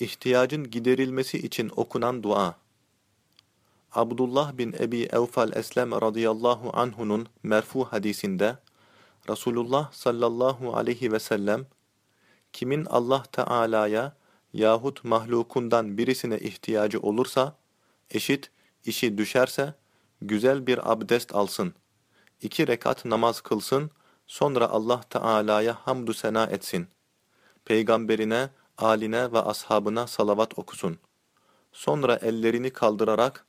İhtiyacın giderilmesi için okunan dua. Abdullah bin Ebi Evfal Eslem radıyallahu anhunun merfu hadisinde Resulullah sallallahu aleyhi ve sellem kimin Allah Teala'ya yahut mahlukundan birisine ihtiyacı olursa eşit işi düşerse güzel bir abdest alsın. iki rekat namaz kılsın sonra Allah Teala'ya hamdü sena etsin. Peygamberine aline ve ashabına salavat okusun. Sonra ellerini kaldırarak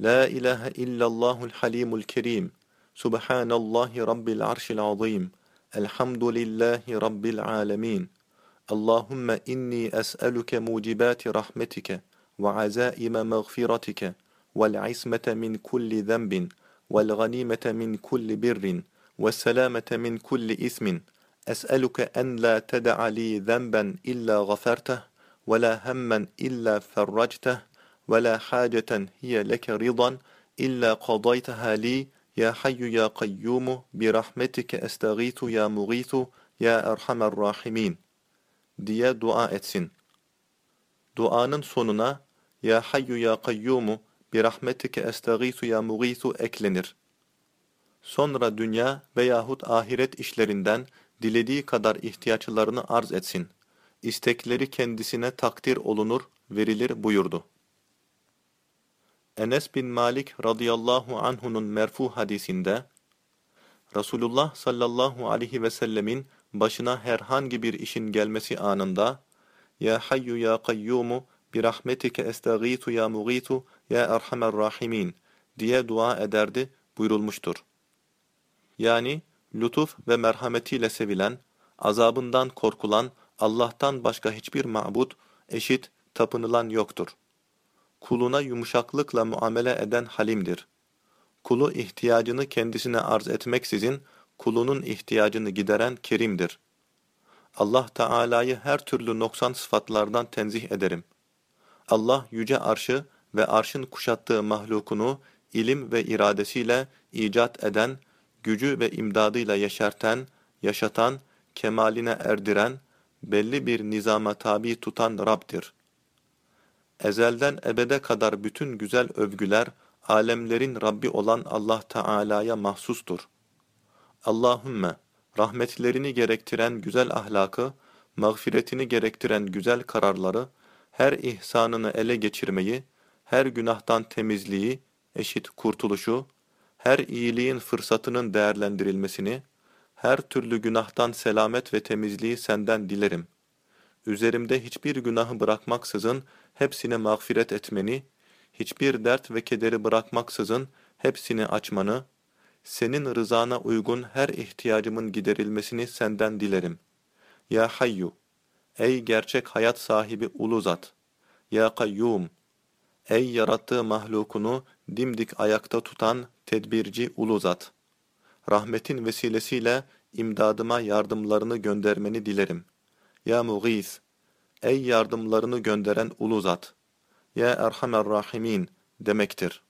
La ilahe illallahul halimul kerim Subhanallahi rabbil arşil azim Elhamdülillahi rabbil alemin Allahümme inni es'eluke mucibati rahmetike ve azaime mağfiratike vel ismete min kulli zenbin vel ganimete min kulli birrin ve selamete min kulli ismin أسألك أن لا تدع لي ذنبا إلا غفرته ولا هما إلا فرجته ولا حاجة هي لك رضا إلا قضيتها لي يا حي يا قيوم برحمتك أستغيث يا مغيث يا أرحم الراحمين diye dua etsin. Duanın sonuna Ya Hayyu Ya Kayyumu bi rahmetike estağisu ya mugisu eklenir. Sonra dünya veyahut ahiret işlerinden dilediği kadar ihtiyaçlarını arz etsin. İstekleri kendisine takdir olunur, verilir buyurdu. Enes bin Malik radıyallahu anhunun merfu hadisinde, Resulullah sallallahu aleyhi ve sellemin başına herhangi bir işin gelmesi anında, Ya hayyu ya kayyumu bi rahmetike estağitu ya mugitu ya erhamer rahimin diye dua ederdi buyurulmuştur. Yani, lütuf ve merhametiyle sevilen, azabından korkulan Allah'tan başka hiçbir ma'bud, eşit, tapınılan yoktur. Kuluna yumuşaklıkla muamele eden halimdir. Kulu ihtiyacını kendisine arz etmeksizin, kulunun ihtiyacını gideren kerimdir. Allah Teala'yı her türlü noksan sıfatlardan tenzih ederim. Allah yüce arşı ve arşın kuşattığı mahlukunu ilim ve iradesiyle icat eden, gücü ve imdadıyla yeşerten, yaşatan, kemaline erdiren, belli bir nizama tabi tutan Rab'dir. Ezelden ebede kadar bütün güzel övgüler, alemlerin Rabbi olan Allah Teala'ya mahsustur. Allahümme, rahmetlerini gerektiren güzel ahlakı, mağfiretini gerektiren güzel kararları, her ihsanını ele geçirmeyi, her günahtan temizliği, eşit kurtuluşu, her iyiliğin fırsatının değerlendirilmesini, her türlü günahtan selamet ve temizliği senden dilerim. Üzerimde hiçbir günahı bırakmaksızın hepsine mağfiret etmeni, hiçbir dert ve kederi bırakmaksızın hepsini açmanı, senin rızana uygun her ihtiyacımın giderilmesini senden dilerim. Ya Hayyu, ey gerçek hayat sahibi ulu zat! Ya Kayyum, ey yarattığı mahlukunu dimdik ayakta tutan tedbirci ulu zat! Rahmetin vesilesiyle imdadıma yardımlarını göndermeni dilerim. Ya Mughis, ey yardımlarını gönderen ulu zat! Ya Erhamer Rahimin demektir.